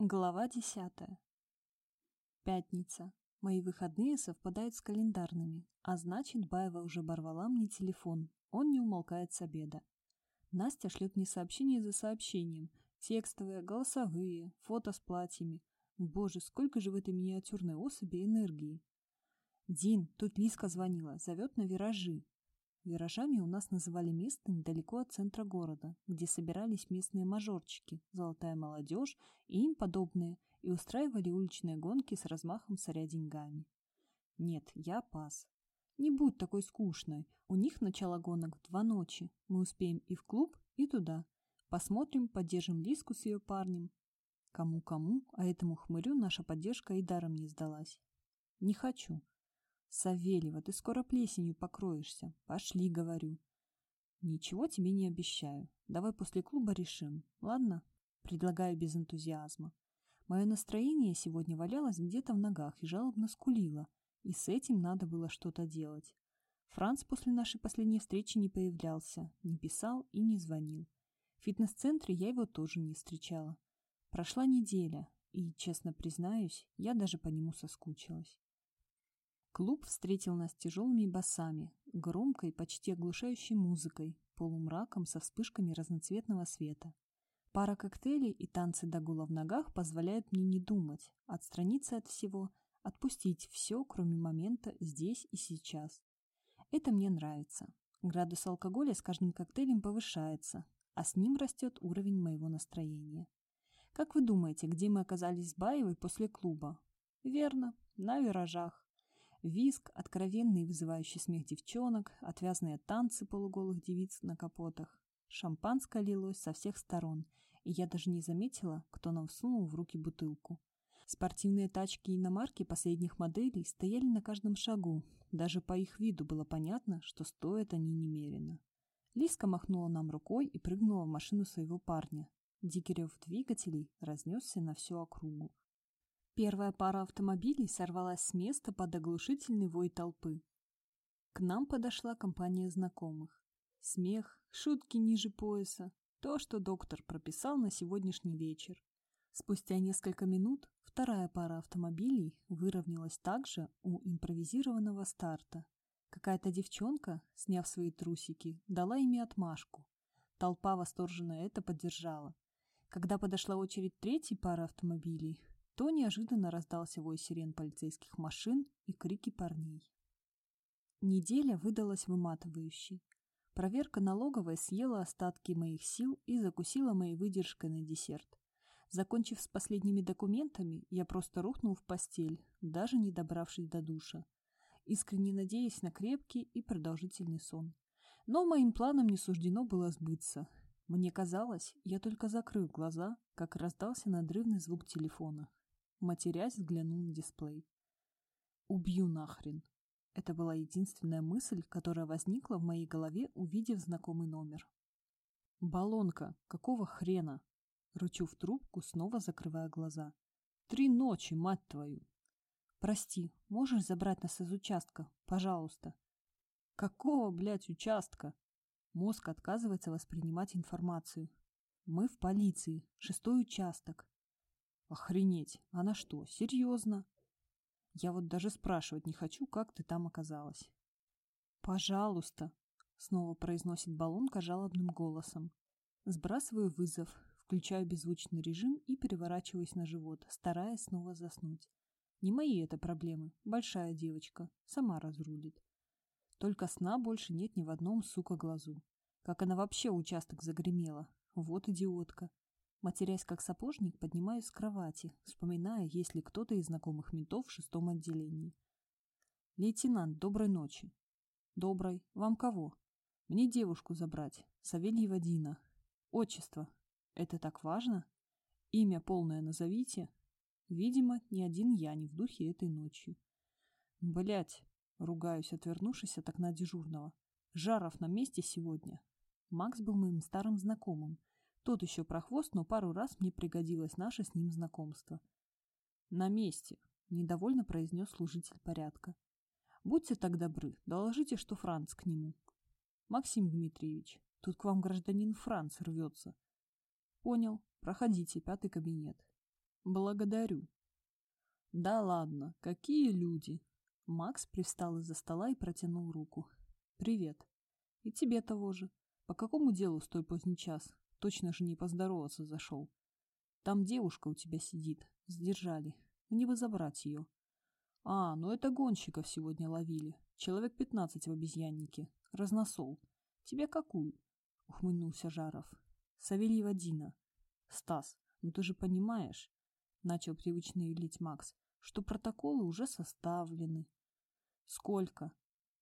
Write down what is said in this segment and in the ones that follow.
Глава десятая. Пятница. Мои выходные совпадают с календарными, а значит, Баева уже оборвала мне телефон. Он не умолкает с обеда. Настя шлет мне сообщение за сообщением. Текстовые, голосовые, фото с платьями. Боже, сколько же в этой миниатюрной особи энергии. Дин, тут Лиска звонила, зовет на виражи. Виражами у нас называли место недалеко от центра города, где собирались местные мажорчики, золотая молодежь и им подобные, и устраивали уличные гонки с размахом царя деньгами. Нет, я пас. Не будь такой скучной. У них начало гонок в два ночи. Мы успеем и в клуб, и туда. Посмотрим, поддержим Лиску с ее парнем. Кому-кому, а этому хмырю наша поддержка и даром не сдалась. Не хочу. Савельева, ты скоро плесенью покроешься. Пошли, говорю. Ничего тебе не обещаю. Давай после клуба решим, ладно? Предлагаю без энтузиазма. Мое настроение сегодня валялось где-то в ногах и жалобно скулило, и с этим надо было что-то делать. Франц после нашей последней встречи не появлялся, не писал и не звонил. В фитнес-центре я его тоже не встречала. Прошла неделя, и, честно признаюсь, я даже по нему соскучилась. Клуб встретил нас тяжелыми басами, громкой, почти оглушающей музыкой, полумраком со вспышками разноцветного света. Пара коктейлей и танцы до гула в ногах позволяют мне не думать, отстраниться от всего, отпустить все, кроме момента здесь и сейчас. Это мне нравится. Градус алкоголя с каждым коктейлем повышается, а с ним растет уровень моего настроения. Как вы думаете, где мы оказались с Баевой после клуба? Верно, на виражах. Виск, откровенный и вызывающий смех девчонок, отвязные танцы полуголых девиц на капотах. Шампанское лилось со всех сторон, и я даже не заметила, кто нам всунул в руки бутылку. Спортивные тачки и иномарки последних моделей стояли на каждом шагу. Даже по их виду было понятно, что стоят они немерено. Лиска махнула нам рукой и прыгнула в машину своего парня. Дикий рев двигателей разнесся на всю округу. Первая пара автомобилей сорвалась с места под оглушительный вой толпы. К нам подошла компания знакомых. Смех, шутки ниже пояса, то, что доктор прописал на сегодняшний вечер. Спустя несколько минут вторая пара автомобилей выровнялась также у импровизированного старта. Какая-то девчонка, сняв свои трусики, дала ими отмашку. Толпа восторженно это поддержала. Когда подошла очередь третьей пары автомобилей, то неожиданно раздался вой сирен полицейских машин и крики парней. Неделя выдалась выматывающей. Проверка налоговой съела остатки моих сил и закусила моей выдержкой на десерт. Закончив с последними документами, я просто рухнул в постель, даже не добравшись до душа, искренне надеясь на крепкий и продолжительный сон. Но моим планам не суждено было сбыться. Мне казалось, я только закрыл глаза, как раздался надрывный звук телефона. Матерясь, взглянул на дисплей. «Убью нахрен!» Это была единственная мысль, которая возникла в моей голове, увидев знакомый номер. «Баллонка! Какого хрена?» Рычу в трубку, снова закрывая глаза. «Три ночи, мать твою!» «Прости, можешь забрать нас из участка? Пожалуйста!» «Какого, блядь, участка?» Мозг отказывается воспринимать информацию. «Мы в полиции. Шестой участок. Охренеть, она что, серьезно? Я вот даже спрашивать не хочу, как ты там оказалась. Пожалуйста, снова произносит баллонка жалобным голосом. Сбрасываю вызов, включаю беззвучный режим и переворачиваюсь на живот, стараясь снова заснуть. Не мои это проблемы, большая девочка, сама разрулит. Только сна больше нет ни в одном, сука, глазу. Как она вообще участок загремела. Вот идиотка. Матерясь как сапожник, поднимаюсь с кровати, вспоминая, есть ли кто-то из знакомых ментов в шестом отделении. «Лейтенант, доброй ночи». «Доброй. Вам кого?» «Мне девушку забрать. Савельева Дина. Отчество. Это так важно? Имя полное назовите?» Видимо, ни один я не в духе этой ночью. Блять, ругаюсь, отвернувшись от окна дежурного. Жаров на месте сегодня. Макс был моим старым знакомым, тот еще прохвост, но пару раз мне пригодилось наше с ним знакомство. «На месте», — недовольно произнес служитель порядка. «Будьте так добры, доложите, что Франц к нему». «Максим Дмитриевич, тут к вам гражданин Франц рвется». «Понял. Проходите, пятый кабинет». Благодарю. Да ладно, какие люди. Макс привстал из-за стола и протянул руку. Привет. И тебе того же. По какому делу столь поздний час? Точно же не поздороваться зашел. Там девушка у тебя сидит. Сдержали. Мне бы забрать ее. А, ну это гонщиков сегодня ловили. Человек пятнадцать в обезьяннике. Разносол. Тебя какую? Ухмыльнулся Жаров. Савельева Дина. Стас, ну ты же понимаешь, начал привычно юлить Макс, что протоколы уже составлены. Сколько?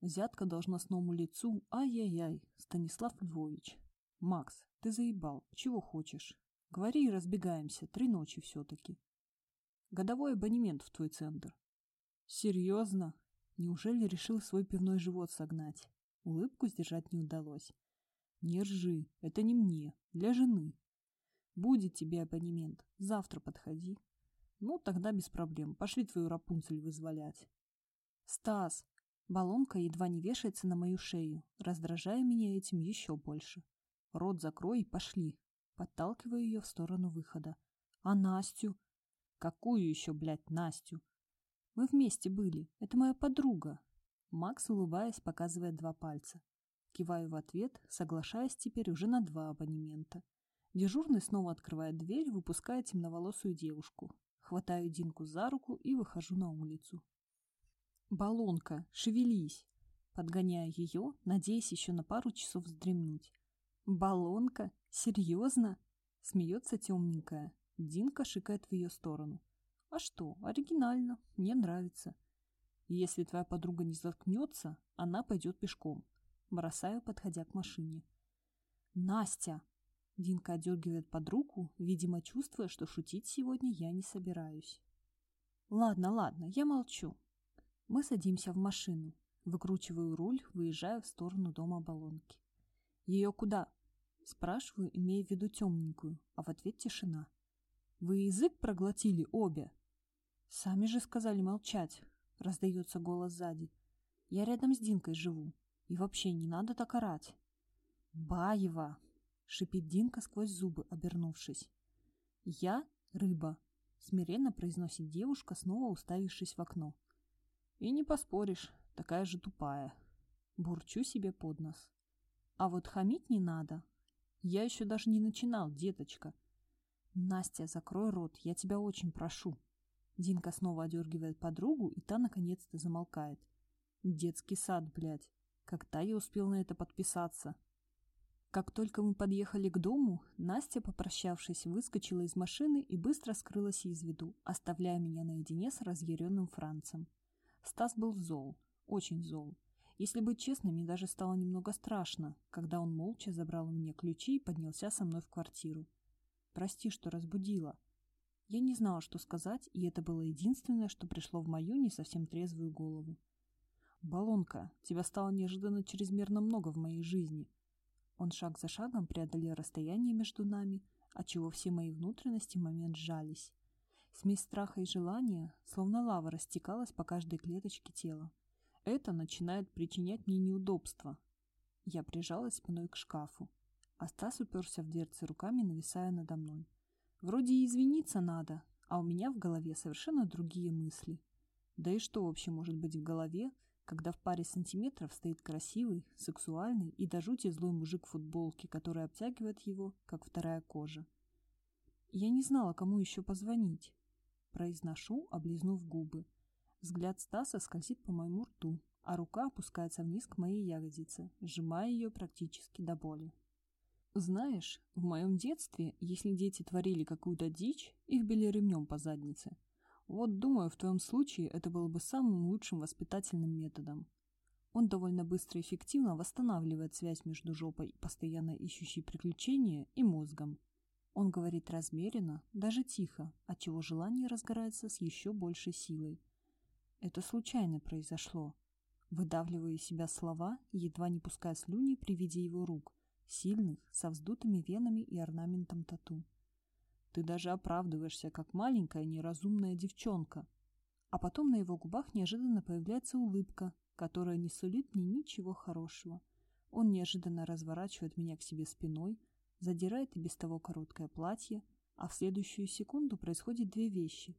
Взятка должностному лицу. Ай-яй-яй, Станислав Львович. Макс, ты заебал. Чего хочешь? Говори и разбегаемся. Три ночи все-таки. Годовой абонемент в твой центр. Серьезно? Неужели решил свой пивной живот согнать? Улыбку сдержать не удалось. Не ржи, это не мне, для жены. Будет тебе абонемент, завтра подходи. Ну, тогда без проблем, пошли твою Рапунцель вызволять. Стас, баллонка едва не вешается на мою шею, раздражая меня этим еще больше. Рот закрой и пошли. Подталкиваю ее в сторону выхода. А Настю? Какую еще, блядь, Настю? Мы вместе были. Это моя подруга. Макс, улыбаясь, показывает два пальца. Киваю в ответ, соглашаясь теперь уже на два абонемента. Дежурный снова открывает дверь, выпуская темноволосую девушку. Хватаю Динку за руку и выхожу на улицу. «Баллонка, шевелись!» Подгоняю ее, надеясь еще на пару часов вздремнуть. «Баллонка? Серьезно?» Смеется темненькая. Динка шикает в ее сторону. «А что, оригинально, мне нравится. Если твоя подруга не заткнется, она пойдет пешком. Бросаю, подходя к машине. «Настя!» Динка отдергивает под руку, видимо, чувствуя, что шутить сегодня я не собираюсь. «Ладно, ладно, я молчу». Мы садимся в машину. Выкручиваю руль, выезжаю в сторону дома Баллонки. «Ее куда?» Спрашиваю, имея в виду темненькую, а в ответ тишина. «Вы язык проглотили обе?» «Сами же сказали молчать», — раздается голос сзади. «Я рядом с Динкой живу. И вообще не надо так орать. «Баева!» — шипит Динка сквозь зубы, обернувшись. «Я — рыба», — смиренно произносит девушка, снова уставившись в окно. «И не поспоришь, такая же тупая». Бурчу себе под нос. «А вот хамить не надо. Я еще даже не начинал, деточка». «Настя, закрой рот, я тебя очень прошу». Динка снова одергивает подругу, и та наконец-то замолкает. «Детский сад, блядь. Когда я успел на это подписаться? Как только мы подъехали к дому, Настя, попрощавшись, выскочила из машины и быстро скрылась из виду, оставляя меня наедине с разъяренным Францем. Стас был зол, очень зол. Если быть честным, мне даже стало немного страшно, когда он молча забрал у меня ключи и поднялся со мной в квартиру. Прости, что разбудила. Я не знала, что сказать, и это было единственное, что пришло в мою не совсем трезвую голову. «Баллонка, тебя стало неожиданно чрезмерно много в моей жизни». Он шаг за шагом преодолел расстояние между нами, отчего все мои внутренности в момент сжались. Смесь страха и желания, словно лава, растекалась по каждой клеточке тела. Это начинает причинять мне неудобства. Я прижалась спиной к шкафу, а Стас уперся в дверцы руками, нависая надо мной. Вроде и извиниться надо, а у меня в голове совершенно другие мысли. Да и что вообще может быть в голове, когда в паре сантиметров стоит красивый, сексуальный и до жути злой мужик в футболке, который обтягивает его, как вторая кожа. Я не знала, кому еще позвонить. Произношу, облизнув губы. Взгляд Стаса скользит по моему рту, а рука опускается вниз к моей ягодице, сжимая ее практически до боли. Знаешь, в моем детстве, если дети творили какую-то дичь, их били ремнем по заднице. Вот, думаю, в твоем случае это было бы самым лучшим воспитательным методом. Он довольно быстро и эффективно восстанавливает связь между жопой, постоянно ищущей приключения, и мозгом. Он говорит размеренно, даже тихо, отчего желание разгорается с еще большей силой. Это случайно произошло. Выдавливаю из себя слова, едва не пуская слюни при виде его рук, сильных, со вздутыми венами и орнаментом тату. Ты даже оправдываешься, как маленькая неразумная девчонка. А потом на его губах неожиданно появляется улыбка, которая не сулит мне ничего хорошего. Он неожиданно разворачивает меня к себе спиной, задирает и без того короткое платье, а в следующую секунду происходит две вещи.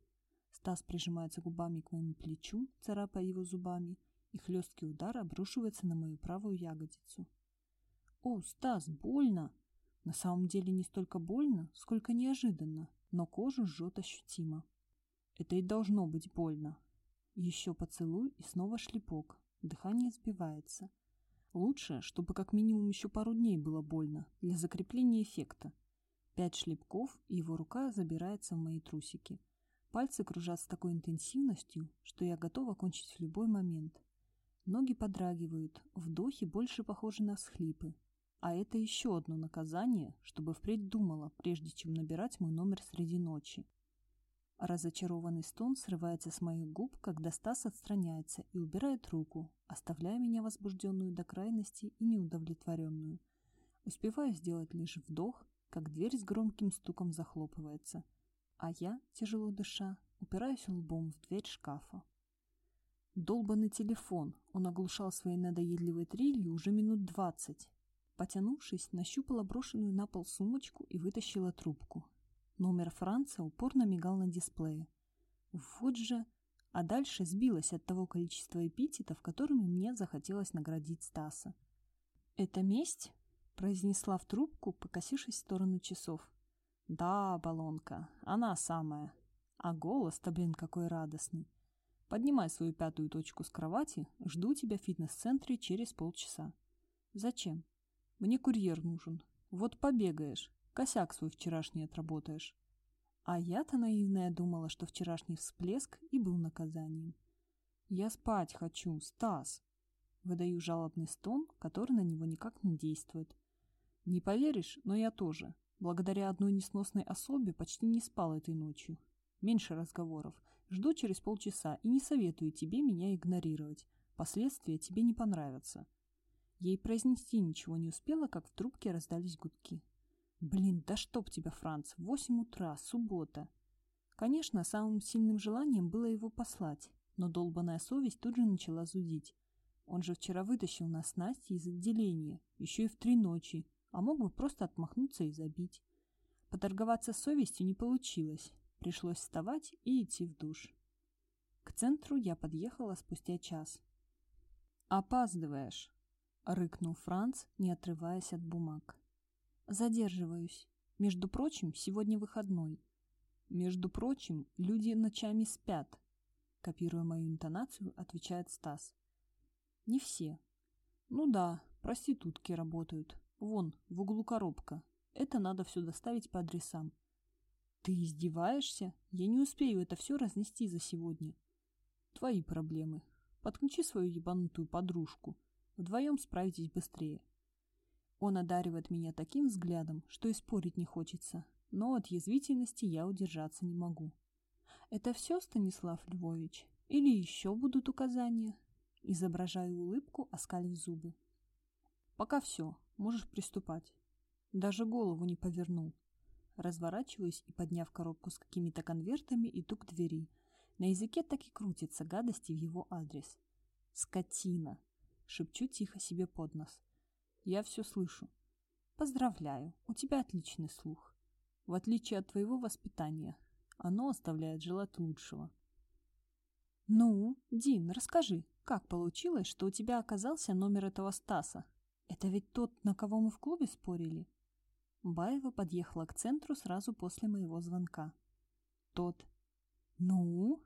Стас прижимается губами к моему плечу, царапая его зубами, и хлесткий удар обрушивается на мою правую ягодицу. «О, Стас, больно!» На самом деле не столько больно, сколько неожиданно, но кожу жжет ощутимо. Это и должно быть больно. Еще поцелуй и снова шлепок. Дыхание сбивается. Лучше, чтобы как минимум еще пару дней было больно, для закрепления эффекта. Пять шлепков, и его рука забирается в мои трусики. Пальцы кружат с такой интенсивностью, что я готова кончить в любой момент. Ноги подрагивают, вдохи больше похожи на всхлипы. А это еще одно наказание, чтобы впредь думала, прежде чем набирать мой номер среди ночи. Разочарованный стон срывается с моих губ, когда Стас отстраняется и убирает руку, оставляя меня возбужденную до крайности и неудовлетворенную. Успеваю сделать лишь вдох, как дверь с громким стуком захлопывается, а я, тяжело дыша, упираюсь лбом в дверь шкафа. Долбанный телефон, он оглушал своей надоедливой трелью уже минут двадцать. Потянувшись, нащупала брошенную на пол сумочку и вытащила трубку. Номер Франца упорно мигал на дисплее. Вот же... А дальше сбилась от того количества эпитетов, которыми мне захотелось наградить Стаса. «Это месть?» — произнесла в трубку, покосившись в сторону часов. «Да, баллонка, она самая. А голос-то, блин, какой радостный. Поднимай свою пятую точку с кровати, жду тебя в фитнес-центре через полчаса». «Зачем?» «Мне курьер нужен. Вот побегаешь, Косяк свой вчерашний отработаешь. А я-то наивная думала, что вчерашний всплеск и был наказанием. Я спать хочу, Стас. Выдаю жалобный стон, который на него никак не действует. Не поверишь, но я тоже. Благодаря одной несносной особе почти не спал этой ночью. Меньше разговоров. Жду через полчаса и не советую тебе меня игнорировать. Последствия тебе не понравятся. Ей произнести ничего не успела, как в трубке раздались гудки. Блин, да чтоб тебя, Франц, восемь утра, суббота. Конечно, самым сильным желанием было его послать, но долбаная совесть тут же начала зудить. Он же вчера вытащил нас с Настей из отделения, еще и в три ночи, а мог бы просто отмахнуться и забить. Поторговаться с совестью не получилось, пришлось вставать и идти в душ. К центру я подъехала спустя час. «Опаздываешь», — рыкнул Франц, не отрываясь от бумаг. Задерживаюсь. Между прочим, сегодня выходной. Между прочим, люди ночами спят. Копируя мою интонацию, отвечает Стас. Не все. Ну да, проститутки работают. Вон, в углу коробка. Это надо все доставить по адресам. Ты издеваешься? Я не успею это все разнести за сегодня. Твои проблемы. Подключи свою ебанутую подружку. Вдвоем справитесь быстрее. Он одаривает меня таким взглядом, что и спорить не хочется, но от язвительности я удержаться не могу. «Это все, Станислав Львович? Или еще будут указания?» Изображаю улыбку, оскалив зубы. «Пока все, можешь приступать». Даже голову не повернул. Разворачиваюсь и, подняв коробку с какими-то конвертами, иду к двери. На языке так и крутится гадости в его адрес. «Скотина!» — шепчу тихо себе под нос. Я все слышу. Поздравляю, у тебя отличный слух. В отличие от твоего воспитания, оно оставляет желать лучшего. Ну, Дин, расскажи, как получилось, что у тебя оказался номер этого Стаса? Это ведь тот, на кого мы в клубе спорили? Баева подъехала к центру сразу после моего звонка. Тот. Ну?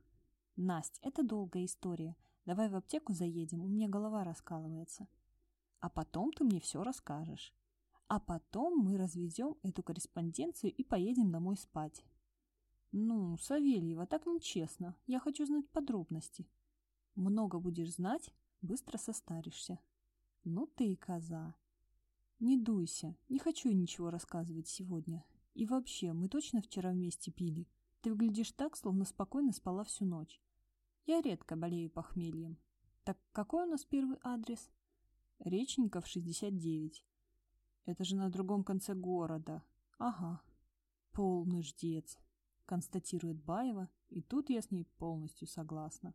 Насть, это долгая история. Давай в аптеку заедем, у меня голова раскалывается. А потом ты мне все расскажешь. А потом мы разведем эту корреспонденцию и поедем домой спать. Ну, Савельева, так нечестно. Я хочу знать подробности. Много будешь знать, быстро состаришься. Ну ты и коза. Не дуйся, не хочу ничего рассказывать сегодня. И вообще, мы точно вчера вместе пили. Ты выглядишь так, словно спокойно спала всю ночь. Я редко болею похмельем. Так какой у нас первый адрес? Речников 69. Это же на другом конце города. Ага. Полный ждец, констатирует Баева, и тут я с ней полностью согласна.